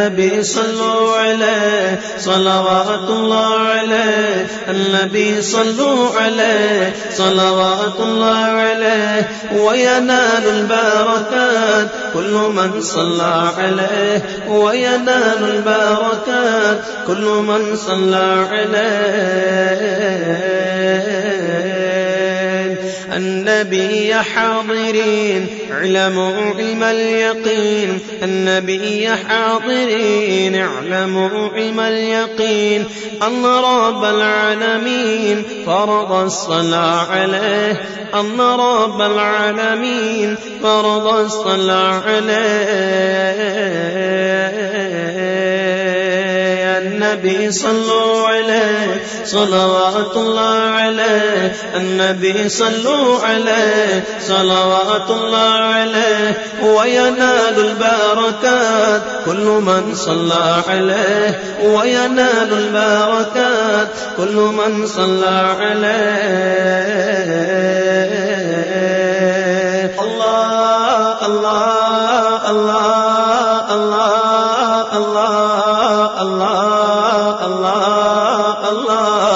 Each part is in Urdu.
النبي صلوا عليه، صلوات الله عليه، النبي صلوا عليه، صلوات الله عليه، وينال البركات، كل من صلى عليه، وينال البركات، كل من صلى عليه. النبي حاضرين. اعلموا علم اليقين. النبي حاضرين. اعلموا علم اليقين. أن رب العالمين. فرض الصلاة عليه. أن رب العالمين. فرض الصلاة عليه. النبي صلوا عليه، صلوات الله عليه، النبي صلوا عليه، صلوات الله عليه، وينال البركات، كل من صلى عليه، وينال البركات، كل من صلى عليه. الله الله الله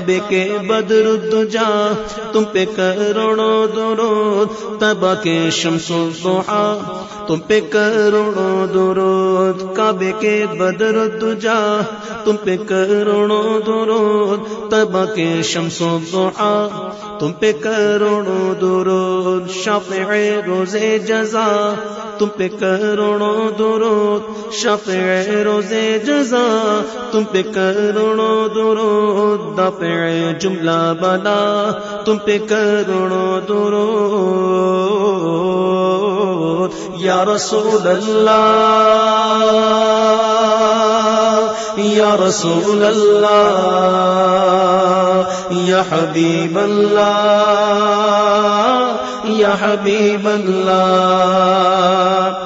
کعبے کے بدر الدجا تم پہ کروڑوں درود، تبا کے شمس الضحا، تم پہ کروڑوں درود، کعبے کے بدر الدجا تم پہ کروڑوں درود، تبا کے شمس الضحا، تم پہ کروڑوں درود شفع روز جزا، تم پہ کروڑوں درود شفع روز جزا تم پہ کروڑوں درود، دفع جملہ بنا تم پہ کروڑوں درود۔ یا رسول اللہ، یا رسول اللہ، یا حبیب اللہ، یا حبیب اللہ۔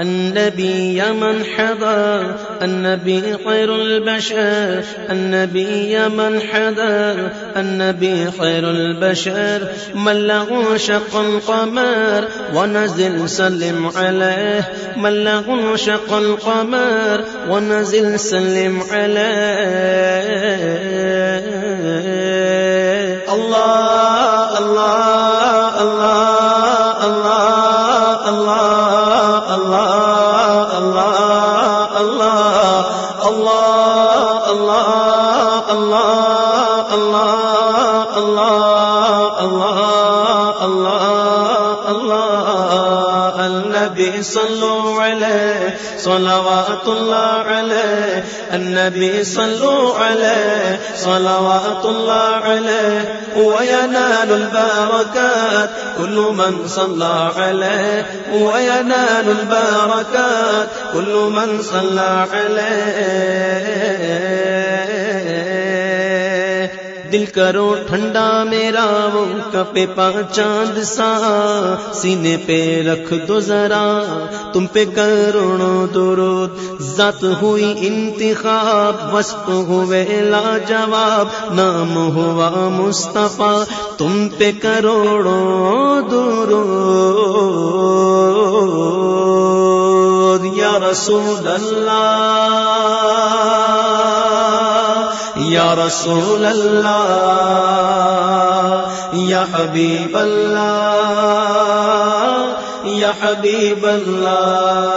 النبي يا من حضر، النبي خير البشر، النبي يا من حضر، النبي خير البشر. من له شق القمر، ونزل سلم عليه. من له شق القمر، ونزل سلم عليه. الله الله الله الله الله الله صلوا علیہ صلوات اللہ علیہ النبی صلوا علیہ، صلوات اللہ علیہ وینال البرکات کل من صلى علیہ وینال البرکات کل من صلى علیہ دل کرو ٹھنڈا میرا، وہ کپے پا چاند سا۔ سینے پہ رکھ دو ذرا، تم پہ کروڑوں درود۔ ذات ہوئی انتخاب وسط ہوئے لاجواب۔ نام ہوا مصطفیٰ، تم پہ کروڑوں درود۔ یا رسول اللہ۔ یا رسول اللہ یا حبیب اللہ یا حبیب اللہ۔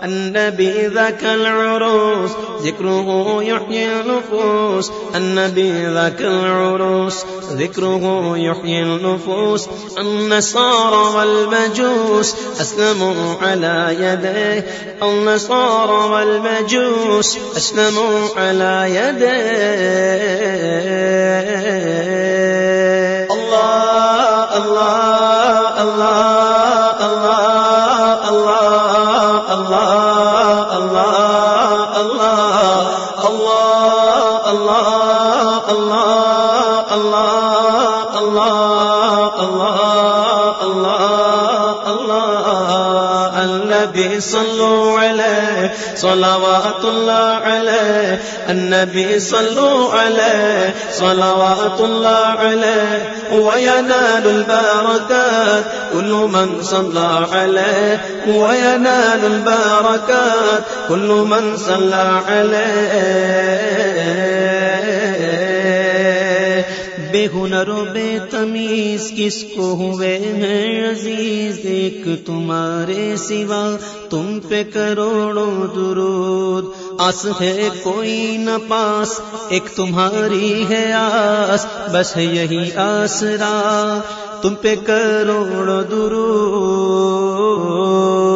النبي ذاك العروس ذكره يحيي النفوس النبي ذاك العروس۔ ذكره يحيي النفوس النصارى والمجوس۔ أسلموا على يديه النصارى والمجوس۔ أسلموا على يديه الله الله الله اللہ اللہ اللہ اللہ اللہ النبی صلو علیہ صلوات اللہ علیہ النبی صلو علیہ صلوات اللہ علیہ وینال البرکات كل من صلى عليه وينال البركات كل من صلى عليه بے ہنر و بے تمیز کس کو ہوئے ہیں عزیز؟ ایک تمہارے سوا تم پہ کروڑوں درود۔ آس ہے کوئی نہ پاس، ایک تمہاری ہے آس، بس ہے یہی آسرا تم پہ کروڑوں درود۔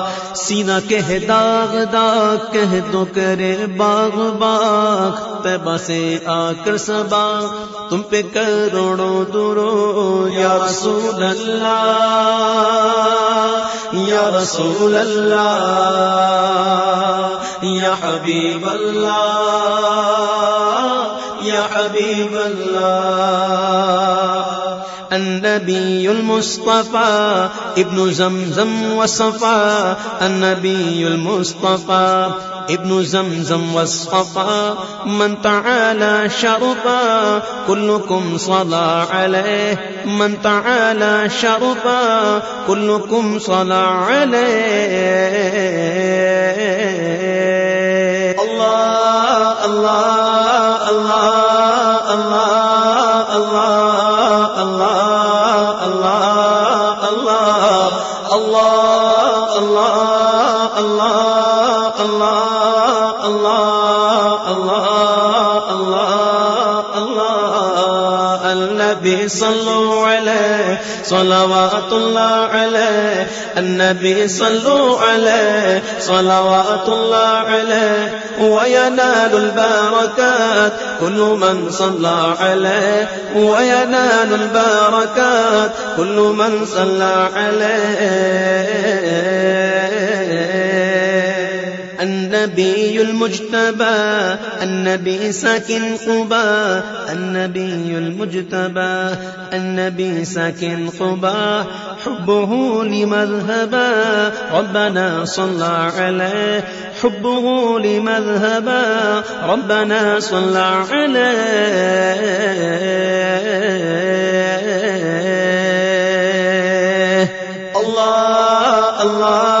سینہ کہہ داغ داغ، کہہ دو کرے باغ باغ تیبہ سے آ کر سبا۔ تم پہ کروڑوں درو، یا رسول اللہ، یا رسول اللہ، یا حبیب اللہ، یا حبیب اللہ۔ النبي المصطفى، ابن زمزم وصفا النبي المصطفى، ابن زمزم والصفا من تعالى شرطا كلكم صلى عليه. من تعالى شرطا كلكم صلى عليه. الله الله الله الله الله. صلو علیہ صلوات اللہ علیہ النبی صلو علیہ صلوات اللہ علیہ وینال البرکات کل من صلى علیہ وینال البرکات کل من صلى علیہ النبي المجتبى، النبي ساكن قبا النبي المجتبى، النبي ساكن قبا حبه لمذهبا، ربنا صلى عليه، حبه لمذهبا، ربنا صلى عليه. الله الله.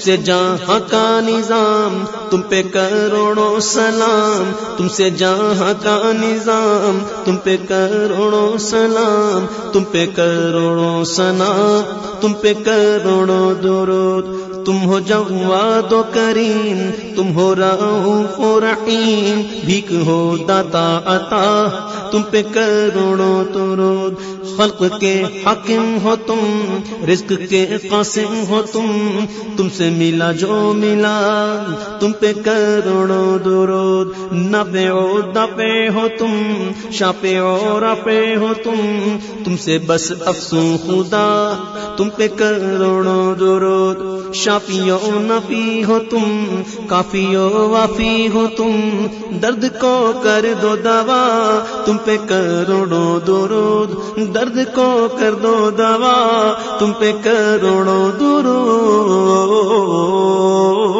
سے جہاں کا نظام، تم پہ کروڑوں سلام۔ تم سے جہاں کا نظام، تم پہ کروڑوں سلام۔ تم پہ کروڑوں سلام تم پہ کروڑوں درود۔ تم ہو جواد و کریم، تم ہو رعوف و رحیم بھیک ہو داتا عطا۔ تم پہ کروڑوں ترود خلق کے حاکم ہو تم، رزق کے قاسم ہو تم۔ تم سے ملا جو ملا۔ تم پہ کروڑوں درود، نبے او دپے ہو تم، شاپے اور پہ ہو تم تم سے بس افسوں خدا، تم پہ کروڑوں درود، شافی نفی ہو تم، کافی و وافی ہو تم، درد کو کر دو دوا، تم پہ کروڑوں درود، درد کو کر دو دوا، تم پہ کروڑوں درود۔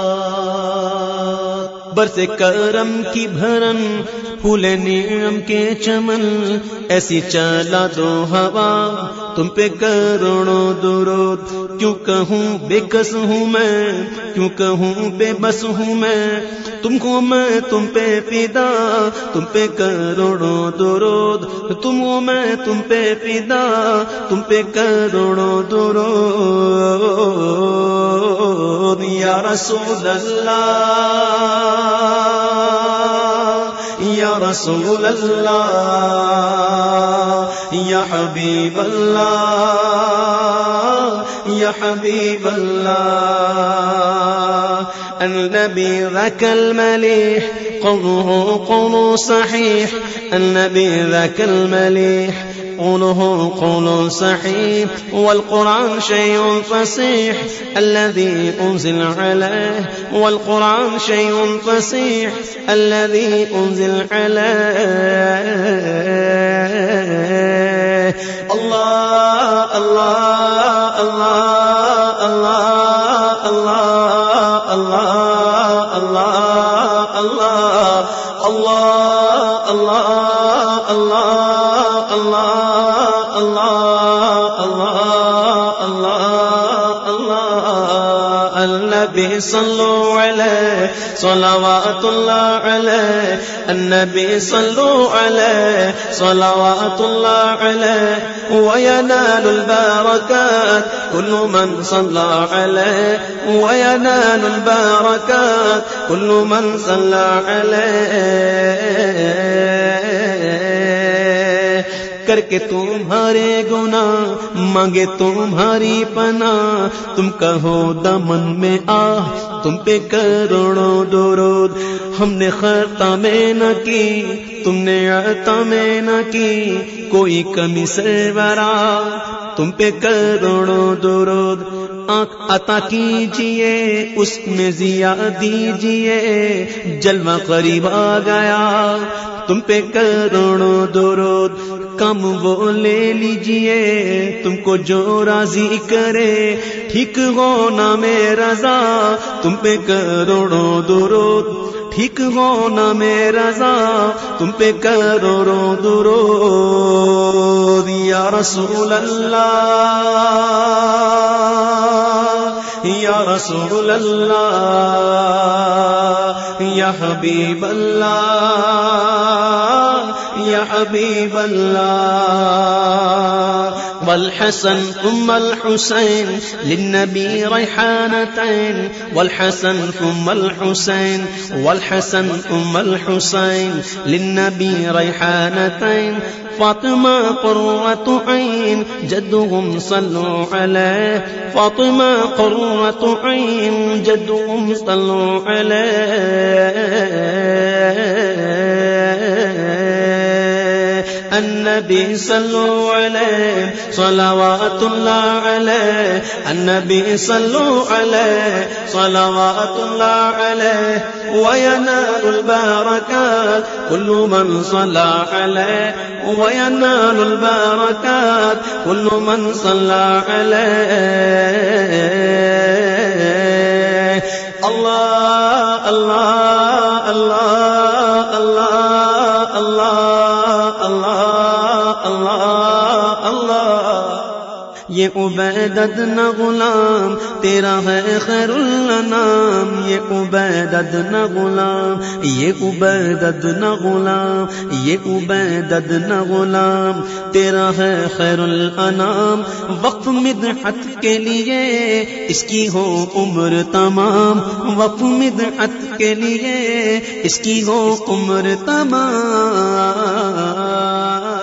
برس کرم کی بھرن پھول نیم کے چمن ایسی چلا دو ہوا تم پہ کروڑوں درود، کیوں کہوں بے کس ہوں میں؟ کیوں کہوں بے بس ہوں میں؟ تم کو میں، تم پہ پیدا تم پہ کروڑوں درود۔ تم کو میں، تم پہ پیدا تم پہ کروڑوں درود۔ یا رسول اللہ یا رسول اللہ، یا حبیب اللہ، یا حبیب اللہ۔ النبي ذاك المليح قوله قول صحيح النبي ذاك المليح قوله قول صحيح، والقرآن شيء فصيح، الذي أنزل عليه، والقرآن شيء فصيح، الذي أنزل عليه. الله الله الله صلو علیہ صلوات اللہ علیہ النبی سلو علیہ صلوات اللہ علیہ وینال البرکات كل من صلى عليه وينال البركات كل من صلى کر کے تمہارے گنا مانگے تمہاری پنا تم کہو دمن میں آ، تم پہ کروڑوں درود۔ ہم نے خطا میں نہ کی، تم نے عطا میں نہ کی۔ کوئی کمی سے برا تم پہ کروڑوں درود۔ آنکھ عطا کیجیے، اس میں ضیا دیجیے۔ جلوہ قریب آ گیا، تم پہ کروڑوں درود۔ کم وہ لے لیجیے۔ تم کو جو راضی کرے، ٹھیک ہو نہ میں رضا۔ تم پہ کروڑوں درود، ٹھیک ہو نہ میں رضا۔ تم پہ کروڑوں درود، یا رسول اللہ، یا رسول اللہ، یا حبیب اللہ۔ یا حبیب اللہ والحسن ثم الحسين للنبي ريحانتين. والحسن ثم الحسين، والحسن ثم الحسين للنبي ريحانتين. فاطمة قرة عين، جدهم صلوا عليه. فاطمة قرة عين، جدهم صلوا عليه. النبي صلوا عليه، صلوات الله عليه. النبي صلوا عليه، صلوات الله عليه. وينال البركات، كل من صلى عليه. وينال البركات، كل من صلى عليه. الله الله الله. یہ عبیدت نہ غلام، تیرا ہے خیر الانام، یہ عبیدت نہ غلام، یہ عبیدت نہ غلام، یہ عبیدت نہ غلام، تیرا ہے خیر الانام، وقف مدحت کے لیے اس کی ہو عمر تمام، وقف مدحت کے لیے اس کی ہو عمر تمام۔